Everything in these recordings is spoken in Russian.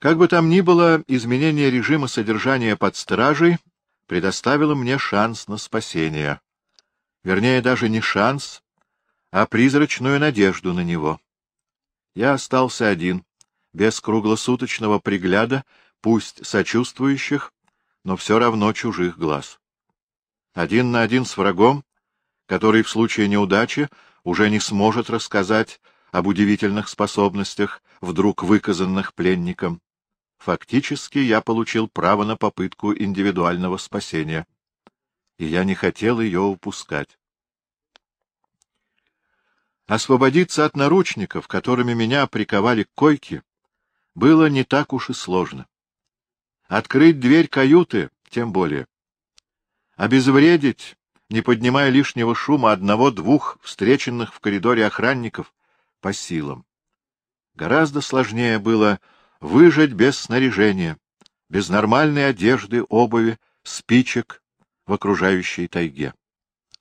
Как бы там ни было, изменение режима содержания под стражей предоставило мне шанс на спасение. Вернее, даже не шанс, а призрачную надежду на него. Я остался один, без круглосуточного пригляда, пусть сочувствующих, но все равно чужих глаз. Один на один с врагом, который в случае неудачи уже не сможет рассказать об удивительных способностях, вдруг выказанных пленником. Фактически я получил право на попытку индивидуального спасения, и я не хотел ее упускать. Освободиться от наручников, которыми меня приковали к койке, было не так уж и сложно. Открыть дверь каюты тем более. Обезвредить, не поднимая лишнего шума одного-двух встреченных в коридоре охранников, по силам. Гораздо сложнее было выжить без снаряжения, без нормальной одежды, обуви, спичек в окружающей тайге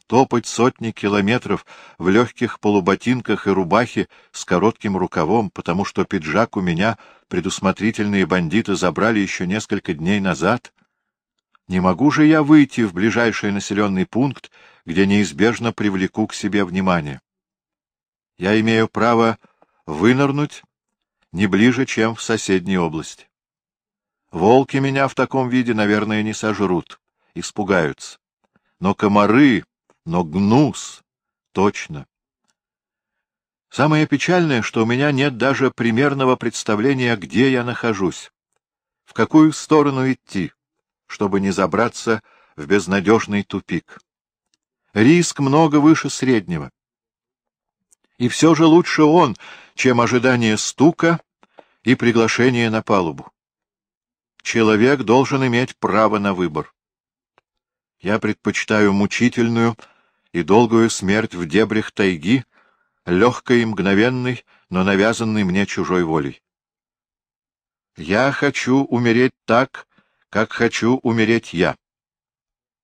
топать сотни километров в легких полуботинках и рубахе с коротким рукавом, потому что пиджак у меня предусмотрительные бандиты забрали еще несколько дней назад? Не могу же я выйти в ближайший населенный пункт, где неизбежно привлеку к себе внимание. Я имею право вынырнуть не ближе, чем в соседней области. Волки меня в таком виде, наверное, не сожрут, испугаются. Но комары но гнус — точно. Самое печальное, что у меня нет даже примерного представления, где я нахожусь, в какую сторону идти, чтобы не забраться в безнадежный тупик. Риск много выше среднего. И все же лучше он, чем ожидание стука и приглашение на палубу. Человек должен иметь право на выбор. Я предпочитаю мучительную, и долгую смерть в дебрях тайги, легкой и мгновенной, но навязанной мне чужой волей. Я хочу умереть так, как хочу умереть я.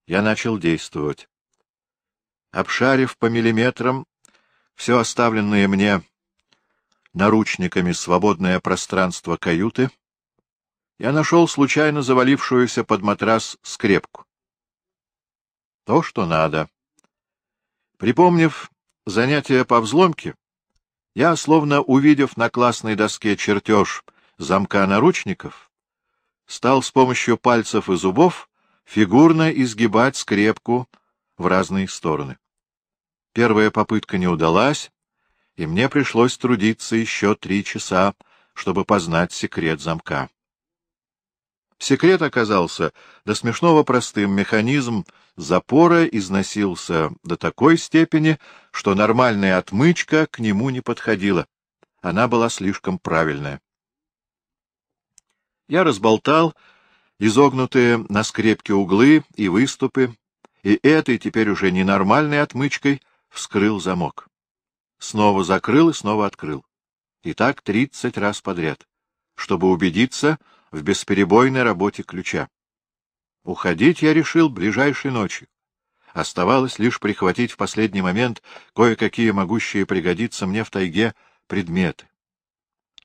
Я начал действовать. Обшарив по миллиметрам все оставленное мне наручниками свободное пространство каюты, я нашел случайно завалившуюся под матрас скрепку. То, что надо. Припомнив занятия по взломке, я, словно увидев на классной доске чертеж замка наручников, стал с помощью пальцев и зубов фигурно изгибать скрепку в разные стороны. Первая попытка не удалась, и мне пришлось трудиться еще три часа, чтобы познать секрет замка. Секрет оказался до смешного простым. Механизм запора износился до такой степени, что нормальная отмычка к нему не подходила. Она была слишком правильная. Я разболтал изогнутые на скрепке углы и выступы, и этой теперь уже ненормальной отмычкой вскрыл замок. Снова закрыл и снова открыл. И так тридцать раз подряд, чтобы убедиться, в бесперебойной работе ключа. Уходить я решил ближайшей ночью. Оставалось лишь прихватить в последний момент кое-какие могущие пригодиться мне в тайге предметы.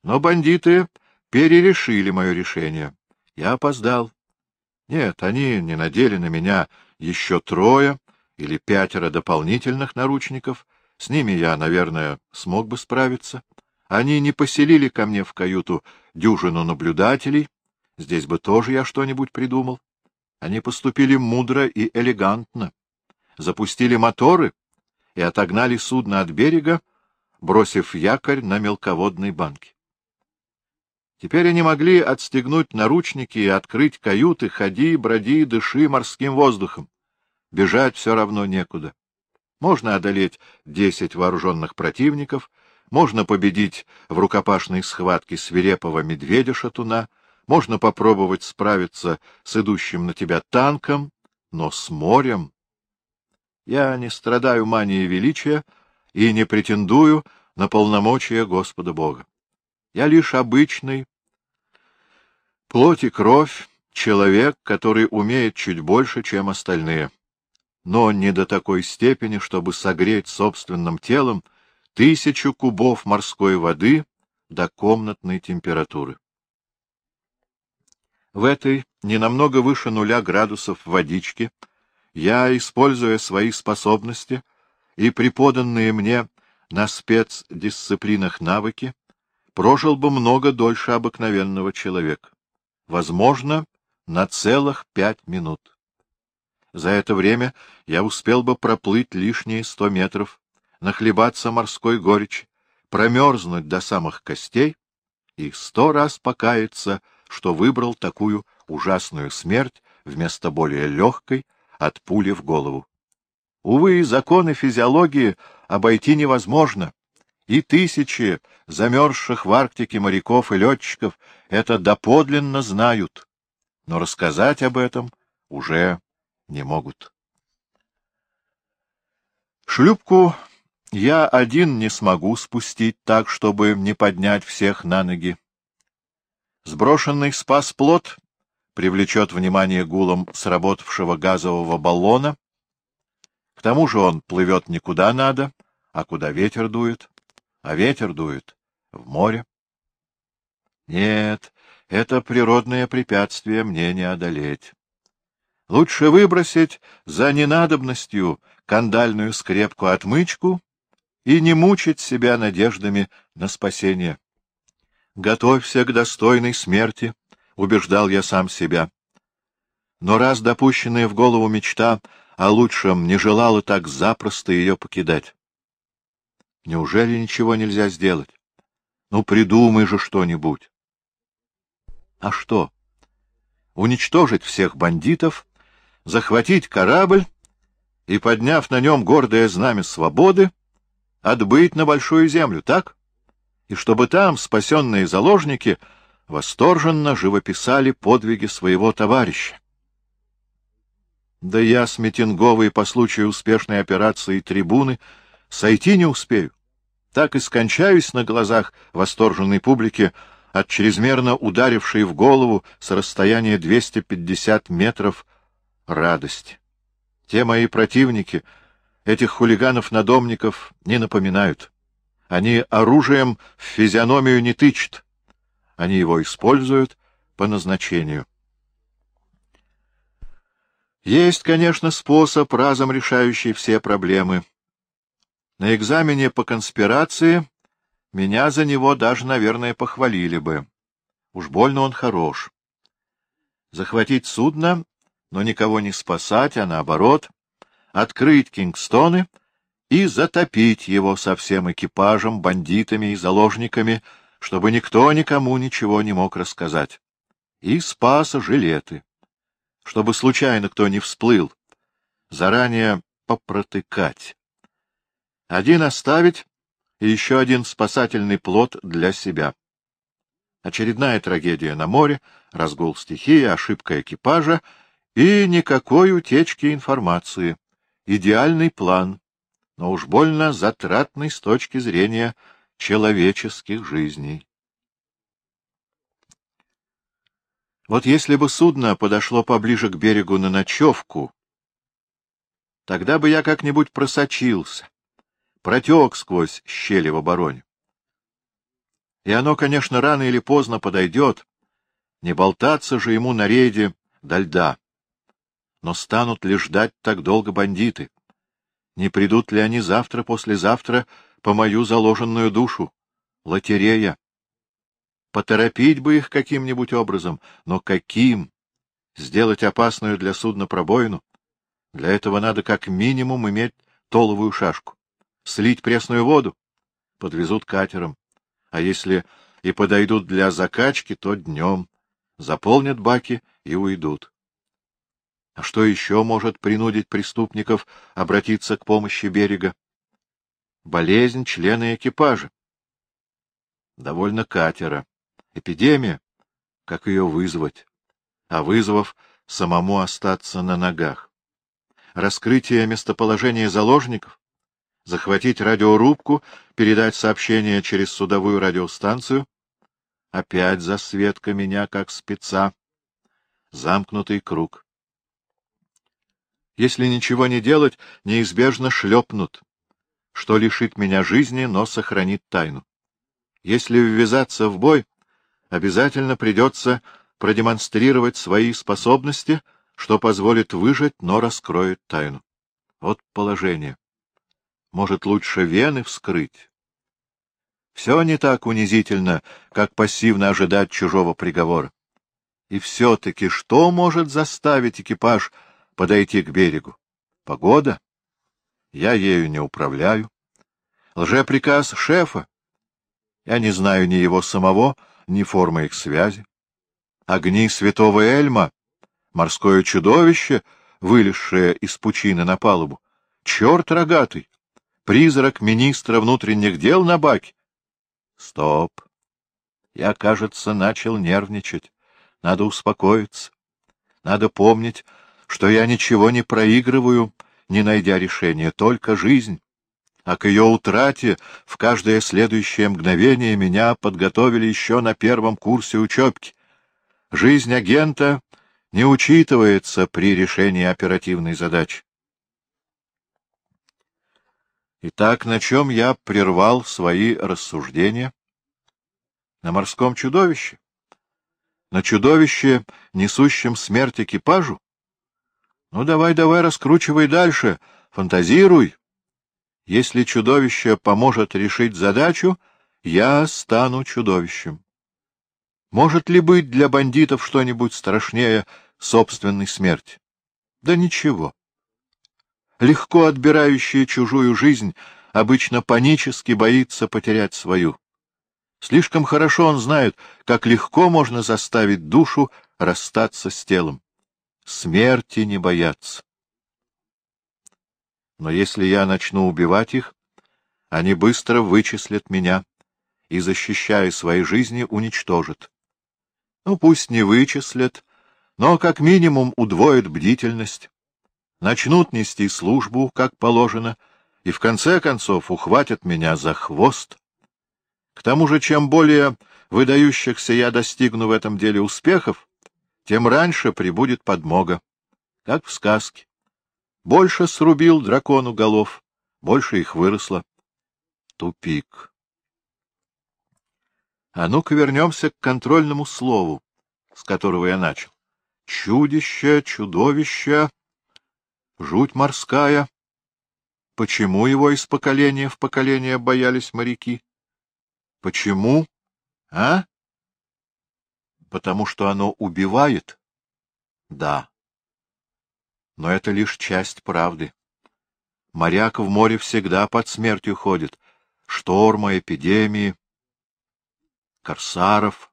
Но бандиты перерешили мое решение. Я опоздал. Нет, они не надели на меня еще трое или пятеро дополнительных наручников. С ними я, наверное, смог бы справиться. Они не поселили ко мне в каюту дюжину наблюдателей, Здесь бы тоже я что-нибудь придумал. Они поступили мудро и элегантно. Запустили моторы и отогнали судно от берега, бросив якорь на мелководной банке. Теперь они могли отстегнуть наручники и открыть каюты, ходи, броди, дыши морским воздухом. Бежать все равно некуда. Можно одолеть десять вооруженных противников, можно победить в рукопашной схватке свирепого медведя-шатуна, можно попробовать справиться с идущим на тебя танком, но с морем... Я не страдаю манией величия и не претендую на полномочия Господа Бога. Я лишь обычный, плоть и кровь, человек, который умеет чуть больше, чем остальные, но не до такой степени, чтобы согреть собственным телом тысячу кубов морской воды до комнатной температуры. В этой, не намного выше нуля градусов водички, я, используя свои способности и преподанные мне на спецдисциплинах навыки, прожил бы много дольше обыкновенного человека. Возможно, на целых пять минут. За это время я успел бы проплыть лишние сто метров, нахлебаться морской горечи, промерзнуть до самых костей и сто раз покаяться, что выбрал такую ужасную смерть вместо более легкой от пули в голову. Увы, законы физиологии обойти невозможно, и тысячи замерзших в Арктике моряков и летчиков это доподлинно знают, но рассказать об этом уже не могут. Шлюпку я один не смогу спустить так, чтобы не поднять всех на ноги. Сброшенный спас-плот привлечет внимание гулом сработавшего газового баллона. К тому же он плывет не куда надо, а куда ветер дует, а ветер дует в море. Нет, это природное препятствие мне не одолеть. Лучше выбросить за ненадобностью кандальную скрепку-отмычку и не мучить себя надеждами на спасение. Готовься к достойной смерти, — убеждал я сам себя. Но раз допущенная в голову мечта о лучшем не желала так запросто ее покидать. Неужели ничего нельзя сделать? Ну, придумай же что-нибудь. А что? Уничтожить всех бандитов, захватить корабль и, подняв на нем гордое знамя свободы, отбыть на Большую Землю, так? и чтобы там спасенные заложники восторженно живописали подвиги своего товарища. Да я с митинговой по случаю успешной операции трибуны сойти не успею. Так и скончаюсь на глазах восторженной публики от чрезмерно ударившей в голову с расстояния 250 метров радости. Те мои противники, этих хулиганов-надомников, не напоминают. Они оружием в физиономию не тычут. Они его используют по назначению. Есть, конечно, способ, разом решающий все проблемы. На экзамене по конспирации меня за него даже, наверное, похвалили бы. Уж больно он хорош. Захватить судно, но никого не спасать, а наоборот, открыть Кингстоны — и затопить его со всем экипажем, бандитами и заложниками, чтобы никто никому ничего не мог рассказать. И спас жилеты, чтобы случайно кто не всплыл, заранее попротыкать. Один оставить и еще один спасательный плод для себя. Очередная трагедия на море, разгул стихии, ошибка экипажа и никакой утечки информации. Идеальный план но уж больно затратный с точки зрения человеческих жизней. Вот если бы судно подошло поближе к берегу на ночевку, тогда бы я как-нибудь просочился, протек сквозь щели в обороне. И оно, конечно, рано или поздно подойдет, не болтаться же ему на рейде до льда. Но станут ли ждать так долго бандиты? Не придут ли они завтра-послезавтра по мою заложенную душу? Лотерея. Поторопить бы их каким-нибудь образом, но каким? Сделать опасную для судна пробоину? Для этого надо как минимум иметь толовую шашку. Слить пресную воду? Подвезут катером. А если и подойдут для закачки, то днем. Заполнят баки и уйдут. А что еще может принудить преступников обратиться к помощи берега? Болезнь члена экипажа. Довольно катера. Эпидемия. Как ее вызвать? А вызвав, самому остаться на ногах. Раскрытие местоположения заложников? Захватить радиорубку, передать сообщение через судовую радиостанцию? Опять засветка меня, как спеца. Замкнутый круг. Если ничего не делать, неизбежно шлепнут, что лишит меня жизни, но сохранит тайну. Если ввязаться в бой, обязательно придется продемонстрировать свои способности, что позволит выжить, но раскроет тайну. Вот положение. Может, лучше вены вскрыть? Все не так унизительно, как пассивно ожидать чужого приговора. И все-таки что может заставить экипаж подойти к берегу? Погода? Я ею не управляю. Лжеприказ шефа? Я не знаю ни его самого, ни формы их связи. Огни святого Эльма, морское чудовище, вылезшее из пучины на палубу, черт рогатый, призрак министра внутренних дел на баке. Стоп. Я, кажется, начал нервничать. Надо успокоиться. Надо помнить, что я ничего не проигрываю, не найдя решения, только жизнь. А к ее утрате в каждое следующее мгновение меня подготовили еще на первом курсе учебки. Жизнь агента не учитывается при решении оперативной задачи. Итак, на чем я прервал свои рассуждения? На морском чудовище? На чудовище, несущем смерть экипажу? Ну, давай, давай, раскручивай дальше, фантазируй. Если чудовище поможет решить задачу, я стану чудовищем. Может ли быть для бандитов что-нибудь страшнее собственной смерти? Да ничего. Легко отбирающий чужую жизнь обычно панически боится потерять свою. Слишком хорошо он знает, как легко можно заставить душу расстаться с телом. Смерти не бояться. Но если я начну убивать их, они быстро вычислят меня и, защищая свои жизни, уничтожат. Ну, пусть не вычислят, но как минимум удвоят бдительность, начнут нести службу, как положено, и в конце концов ухватят меня за хвост. К тому же, чем более выдающихся я достигну в этом деле успехов, тем раньше прибудет подмога, как в сказке. Больше срубил дракону голов, больше их выросло. Тупик. А ну-ка вернемся к контрольному слову, с которого я начал. Чудище, чудовище, жуть морская. Почему его из поколения в поколение боялись моряки? Почему? А? Потому что оно убивает? Да. Но это лишь часть правды. Моряк в море всегда под смертью ходит. Штормы, эпидемии, корсаров.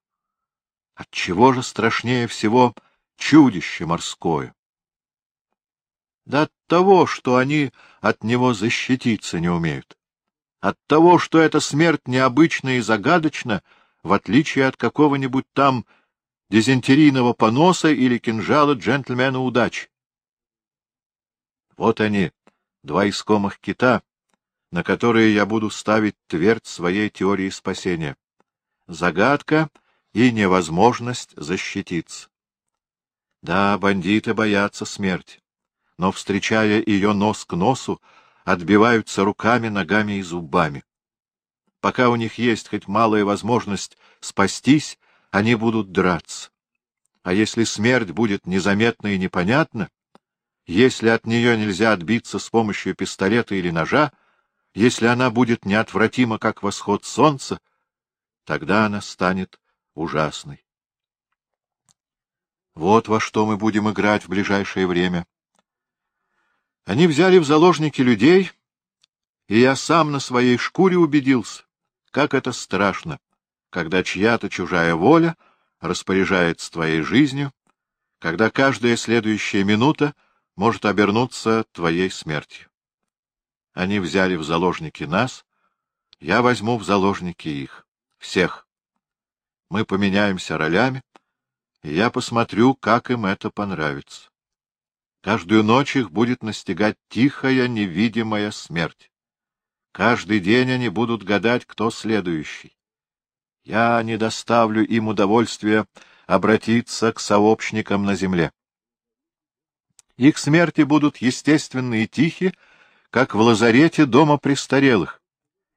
Отчего же страшнее всего чудище морское? Да от того, что они от него защититься не умеют. От того, что эта смерть необычна и загадочна, в отличие от какого-нибудь там дизентерийного поноса или кинжала джентльмена удачи. Вот они, два искомых кита, на которые я буду ставить твердь своей теории спасения. Загадка и невозможность защититься. Да, бандиты боятся смерти, но, встречая ее нос к носу, отбиваются руками, ногами и зубами. Пока у них есть хоть малая возможность спастись, они будут драться. А если смерть будет незаметна и непонятна, если от нее нельзя отбиться с помощью пистолета или ножа, если она будет неотвратима, как восход солнца, тогда она станет ужасной. Вот во что мы будем играть в ближайшее время. Они взяли в заложники людей, и я сам на своей шкуре убедился, как это страшно, когда чья-то чужая воля распоряжается твоей жизнью, когда каждая следующая минута может обернуться твоей смертью. Они взяли в заложники нас, я возьму в заложники их, всех. Мы поменяемся ролями, и я посмотрю, как им это понравится. Каждую ночь их будет настигать тихая, невидимая смерть. Каждый день они будут гадать, кто следующий. Я не доставлю им удовольствия обратиться к сообщникам на земле. Их смерти будут естественны и тихи, как в лазарете дома престарелых,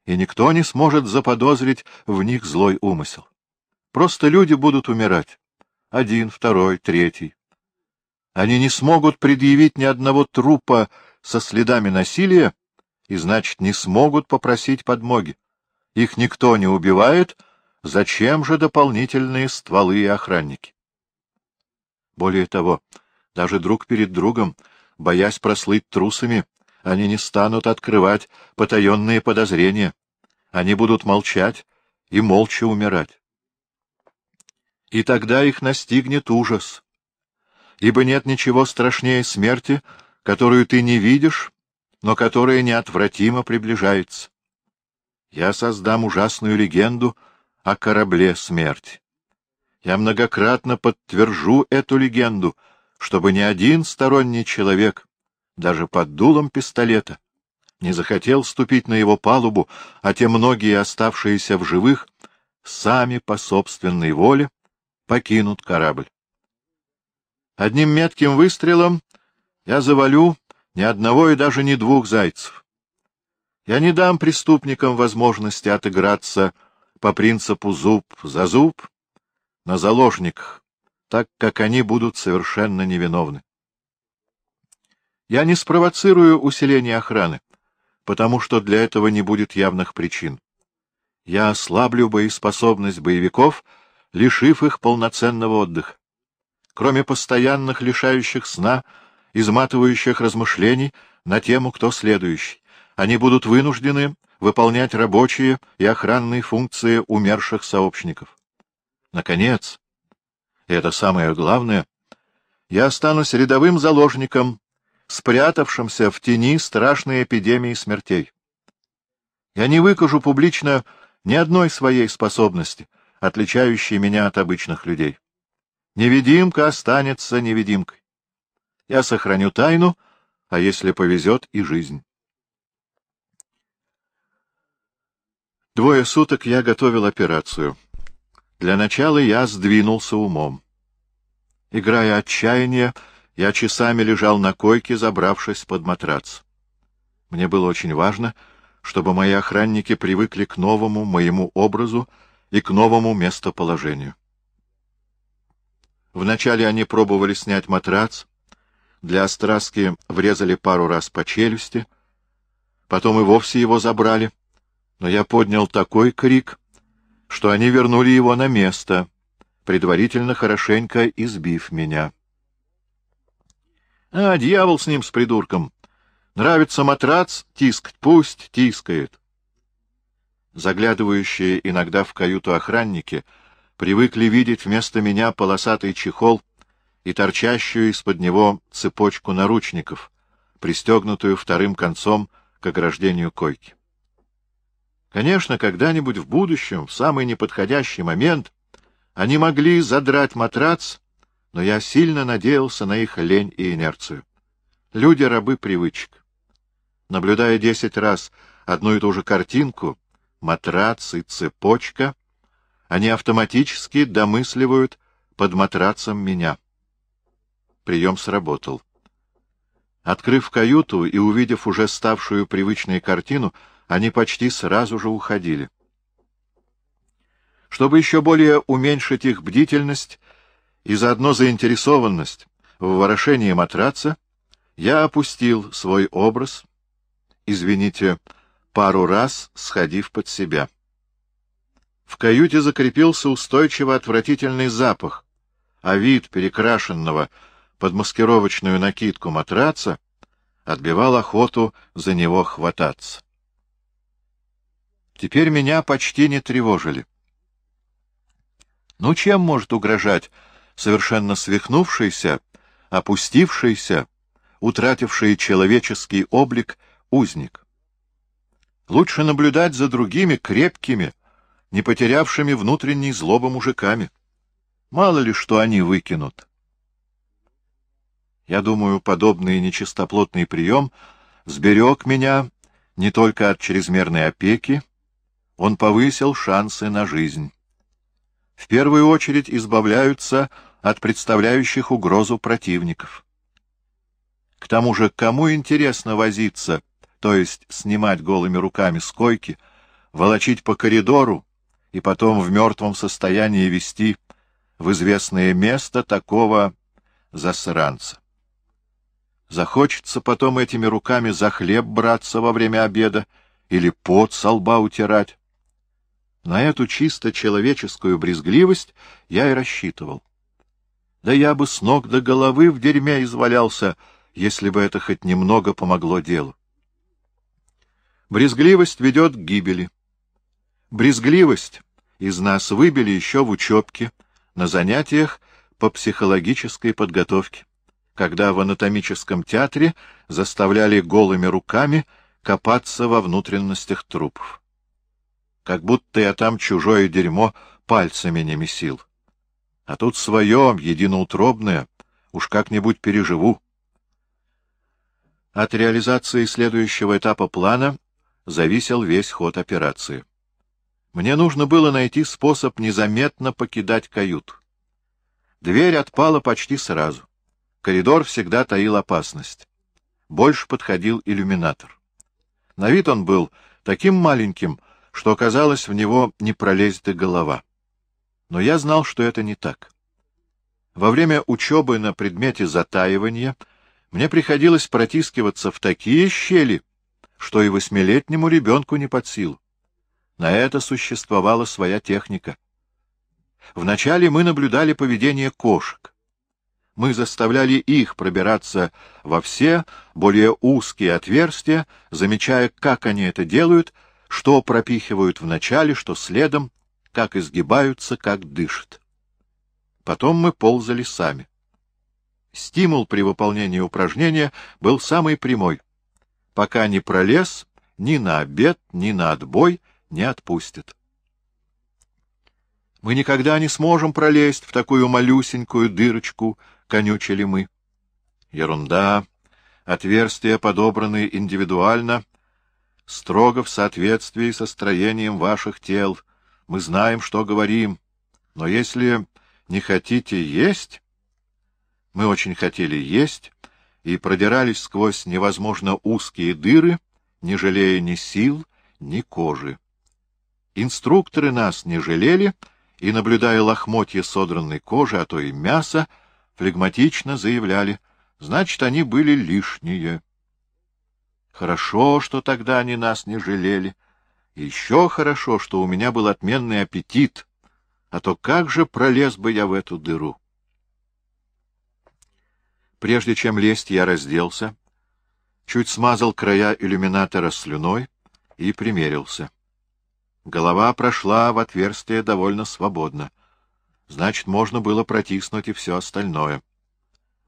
и никто не сможет заподозрить в них злой умысел. Просто люди будут умирать, один, второй, третий. Они не смогут предъявить ни одного трупа со следами насилия, и, значит, не смогут попросить подмоги. Их никто не убивает, зачем же дополнительные стволы и охранники? Более того, даже друг перед другом, боясь прослыть трусами, они не станут открывать потаенные подозрения. Они будут молчать и молча умирать. И тогда их настигнет ужас, ибо нет ничего страшнее смерти, которую ты не видишь, но которая неотвратимо приближается. Я создам ужасную легенду о корабле смерти. Я многократно подтвержу эту легенду, чтобы ни один сторонний человек, даже под дулом пистолета, не захотел ступить на его палубу, а те многие, оставшиеся в живых, сами по собственной воле покинут корабль. Одним метким выстрелом я завалю ни одного и даже не двух зайцев. Я не дам преступникам возможности отыграться по принципу зуб за зуб на заложниках, так как они будут совершенно невиновны. Я не спровоцирую усиление охраны, потому что для этого не будет явных причин. Я ослаблю боеспособность боевиков, лишив их полноценного отдыха. Кроме постоянных лишающих сна, изматывающих размышлений на тему «Кто следующий?», они будут вынуждены выполнять рабочие и охранные функции умерших сообщников. Наконец, и это самое главное, я останусь рядовым заложником, спрятавшимся в тени страшной эпидемии смертей. Я не выкажу публично ни одной своей способности, отличающей меня от обычных людей. Невидимка останется невидимкой. Я сохраню тайну, а если повезет, и жизнь. Двое суток я готовил операцию. Для начала я сдвинулся умом. Играя отчаяние, я часами лежал на койке, забравшись под матрац. Мне было очень важно, чтобы мои охранники привыкли к новому моему образу и к новому местоположению. Вначале они пробовали снять матрац, для остраски врезали пару раз по челюсти, потом и вовсе его забрали, но я поднял такой крик, что они вернули его на место, предварительно хорошенько избив меня. А, дьявол с ним, с придурком! Нравится матрац тискать, пусть тискает. Заглядывающие иногда в каюту охранники привыкли видеть вместо меня полосатый чехол и торчащую из-под него цепочку наручников, пристегнутую вторым концом к ограждению койки. Конечно, когда-нибудь в будущем, в самый неподходящий момент, они могли задрать матрац, но я сильно надеялся на их лень и инерцию. Люди — рабы привычек. Наблюдая десять раз одну и ту же картинку, матрац и цепочка, они автоматически домысливают под матрацем меня. Прием сработал. Открыв каюту и увидев уже ставшую привычной картину, они почти сразу же уходили. Чтобы еще более уменьшить их бдительность и заодно заинтересованность в ворошении матраца, я опустил свой образ, извините, пару раз сходив под себя. В каюте закрепился устойчиво отвратительный запах, а вид перекрашенного под маскировочную накидку матраца отбивал охоту за него хвататься теперь меня почти не тревожили. Ну, чем может угрожать совершенно свихнувшийся, опустившийся, утративший человеческий облик узник? Лучше наблюдать за другими крепкими, не потерявшими внутренней злобы мужиками. Мало ли, что они выкинут. Я думаю, подобный нечистоплотный прием сберег меня не только от чрезмерной опеки, он повысил шансы на жизнь. В первую очередь избавляются от представляющих угрозу противников. К тому же, кому интересно возиться, то есть снимать голыми руками с койки, волочить по коридору и потом в мертвом состоянии вести в известное место такого засранца. Захочется потом этими руками за хлеб браться во время обеда или пот со лба утирать. На эту чисто человеческую брезгливость я и рассчитывал. Да я бы с ног до головы в дерьме извалялся, если бы это хоть немного помогло делу. Брезгливость ведет к гибели. Брезгливость из нас выбили еще в учебке, на занятиях по психологической подготовке, когда в анатомическом театре заставляли голыми руками копаться во внутренностях трупов. Как будто я там чужое дерьмо пальцами не месил. А тут свое, единоутробное, уж как-нибудь переживу. От реализации следующего этапа плана зависел весь ход операции. Мне нужно было найти способ незаметно покидать каюту. Дверь отпала почти сразу. Коридор всегда таил опасность. Больше подходил иллюминатор. На вид он был таким маленьким, что, казалось, в него не пролезет и голова. Но я знал, что это не так. Во время учебы на предмете затаивания мне приходилось протискиваться в такие щели, что и восьмилетнему ребенку не под силу. На это существовала своя техника. Вначале мы наблюдали поведение кошек. Мы заставляли их пробираться во все более узкие отверстия, замечая, как они это делают, что пропихивают вначале, что следом, как изгибаются, как дышат. Потом мы ползали сами. Стимул при выполнении упражнения был самый прямой. Пока не пролез ни на обед, ни на отбой, не отпустит. Мы никогда не сможем пролезть в такую малюсенькую дырочку, конючили мы. Ерунда. Отверстия подобраны индивидуально, строго в соответствии со строением ваших тел. Мы знаем, что говорим. Но если не хотите есть... Мы очень хотели есть и продирались сквозь невозможно узкие дыры, не жалея ни сил, ни кожи. Инструкторы нас не жалели, и, наблюдая лохмотья содранной кожи, а то и мяса, флегматично заявляли, значит, они были лишние. Хорошо, что тогда они нас не жалели. еще хорошо, что у меня был отменный аппетит, а то как же пролез бы я в эту дыру? Прежде чем лезть, я разделся, чуть смазал края иллюминатора слюной и примерился. Голова прошла в отверстие довольно свободно. Значит, можно было протиснуть и все остальное.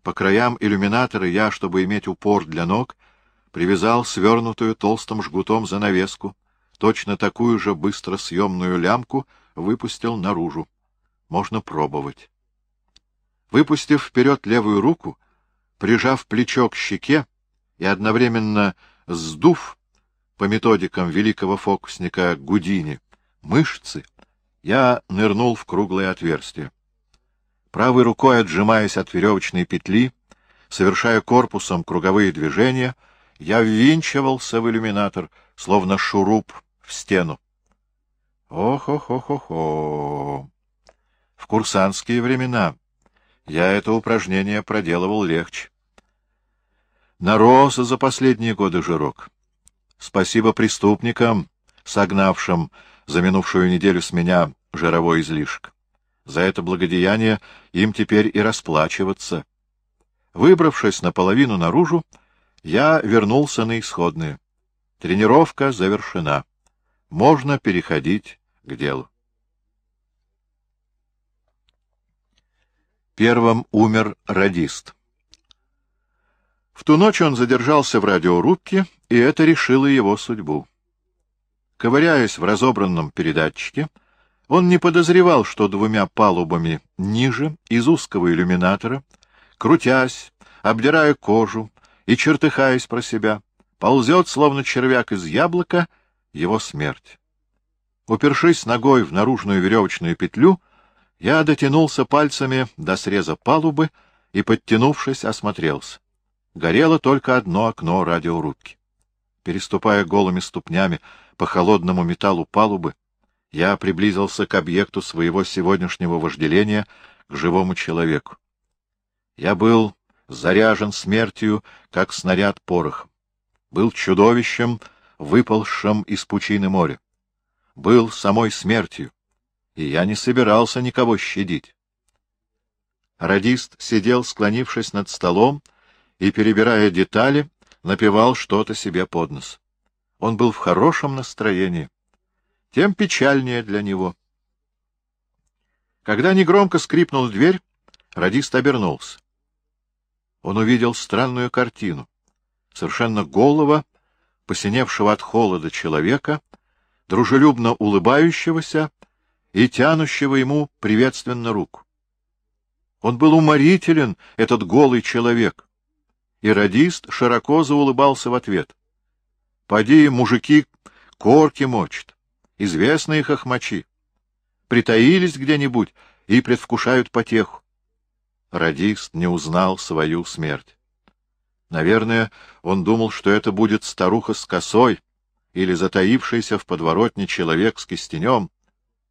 По краям иллюминатора я, чтобы иметь упор для ног, привязал свернутую толстым жгутом занавеску, точно такую же быстро съемную лямку выпустил наружу. Можно пробовать. Выпустив вперед левую руку, прижав плечо к щеке и одновременно сдув по методикам великого фокусника Гудини, мышцы, я нырнул в круглое отверстие. Правой рукой, отжимаясь от веревочной петли, совершая корпусом круговые движения, я ввинчивался в иллюминатор, словно шуруп в стену. Ох-ох-ох-ох-ох! В курсантские времена я это упражнение проделывал легче. Нарос за последние годы жирок. Спасибо преступникам, согнавшим за минувшую неделю с меня жировой излишек. За это благодеяние им теперь и расплачиваться. Выбравшись наполовину наружу, я вернулся на исходные. Тренировка завершена. Можно переходить к делу. Первым умер радист. В ту ночь он задержался в радиорубке, и это решило его судьбу. Ковыряясь в разобранном передатчике, он не подозревал, что двумя палубами ниже, из узкого иллюминатора, крутясь, обдирая кожу и чертыхаясь про себя, ползет, словно червяк из яблока, его смерть. Упершись ногой в наружную веревочную петлю, я дотянулся пальцами до среза палубы и, подтянувшись, осмотрелся горело только одно окно радиорубки. Переступая голыми ступнями по холодному металлу палубы, я приблизился к объекту своего сегодняшнего вожделения, к живому человеку. Я был заряжен смертью, как снаряд порохом. Был чудовищем, выползшим из пучины моря. Был самой смертью, и я не собирался никого щадить. Радист сидел, склонившись над столом, и, перебирая детали, напевал что-то себе под нос. Он был в хорошем настроении. Тем печальнее для него. Когда негромко скрипнула дверь, радист обернулся. Он увидел странную картину. Совершенно голого, посиневшего от холода человека, дружелюбно улыбающегося и тянущего ему приветственно руку. Он был уморителен, этот голый человек. И радист широко заулыбался в ответ. Поди, мужики, корки мочат, известные хохмачи. Притаились где-нибудь и предвкушают потеху. Радист не узнал свою смерть. Наверное, он думал, что это будет старуха с косой или затаившийся в подворотне человек с кистенем.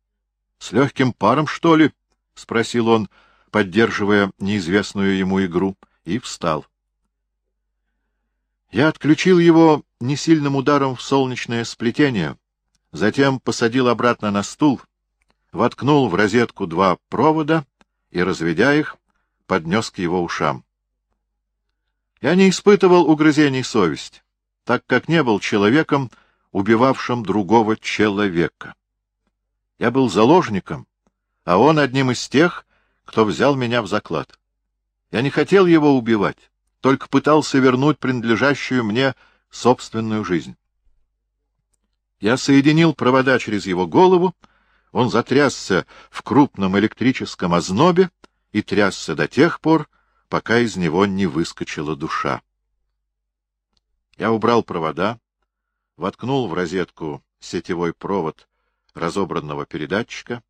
— С легким паром, что ли? — спросил он, поддерживая неизвестную ему игру, и встал. Я отключил его несильным ударом в солнечное сплетение, затем посадил обратно на стул, воткнул в розетку два провода и, разведя их, поднес к его ушам. Я не испытывал угрызений совести, так как не был человеком, убивавшим другого человека. Я был заложником, а он одним из тех, кто взял меня в заклад. Я не хотел его убивать, только пытался вернуть принадлежащую мне собственную жизнь. Я соединил провода через его голову, он затрясся в крупном электрическом ознобе и трясся до тех пор, пока из него не выскочила душа. Я убрал провода, воткнул в розетку сетевой провод разобранного передатчика,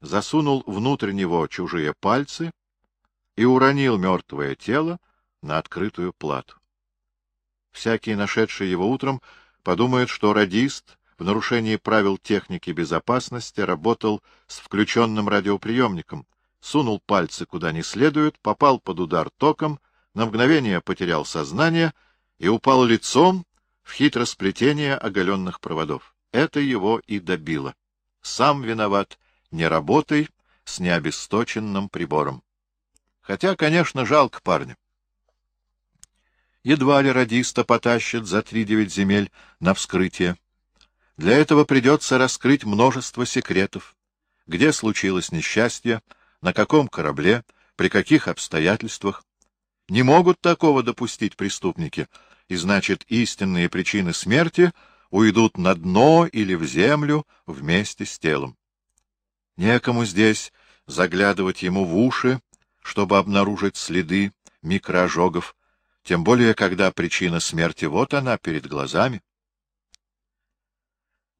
засунул внутрь него чужие пальцы и уронил мертвое тело на открытую плату. Всякий, нашедший его утром, подумает, что радист в нарушении правил техники безопасности работал с включенным радиоприемником, сунул пальцы куда не следует, попал под удар током, на мгновение потерял сознание и упал лицом в хитросплетение оголенных проводов. Это его и добило. Сам виноват, не работай с необесточенным прибором. Хотя, конечно, жалко парня. Едва ли радиста потащит за три девять земель на вскрытие. Для этого придется раскрыть множество секретов. Где случилось несчастье, на каком корабле, при каких обстоятельствах. Не могут такого допустить преступники, и значит, истинные причины смерти уйдут на дно или в землю вместе с телом. Некому здесь заглядывать ему в уши, чтобы обнаружить следы микроожогов, тем более, когда причина смерти вот она, перед глазами.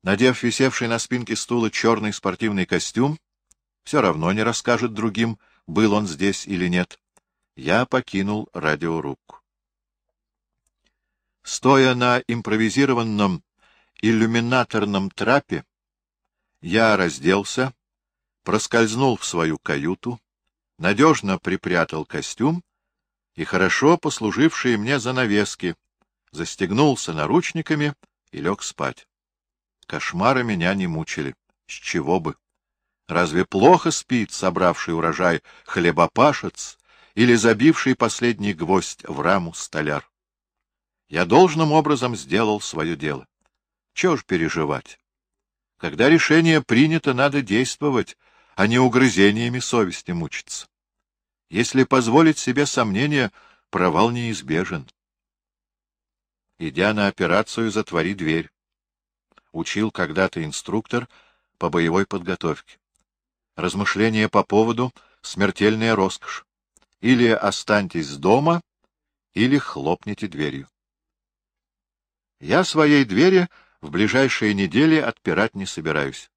Надев висевший на спинке стула черный спортивный костюм, все равно не расскажет другим, был он здесь или нет, я покинул радиорубку. Стоя на импровизированном иллюминаторном трапе, я разделся, проскользнул в свою каюту, надежно припрятал костюм и хорошо послужившие мне занавески, застегнулся наручниками и лег спать. Кошмары меня не мучили. С чего бы? Разве плохо спит собравший урожай хлебопашец или забивший последний гвоздь в раму столяр? Я должным образом сделал свое дело. Чего ж переживать? Когда решение принято, надо действовать, а не угрызениями совести мучиться. Если позволить себе сомнения, провал неизбежен. Идя на операцию, затвори дверь. Учил когда-то инструктор по боевой подготовке. Размышления по поводу — смертельная роскошь. Или останьтесь дома, или хлопните дверью. Я своей двери в ближайшие недели отпирать не собираюсь.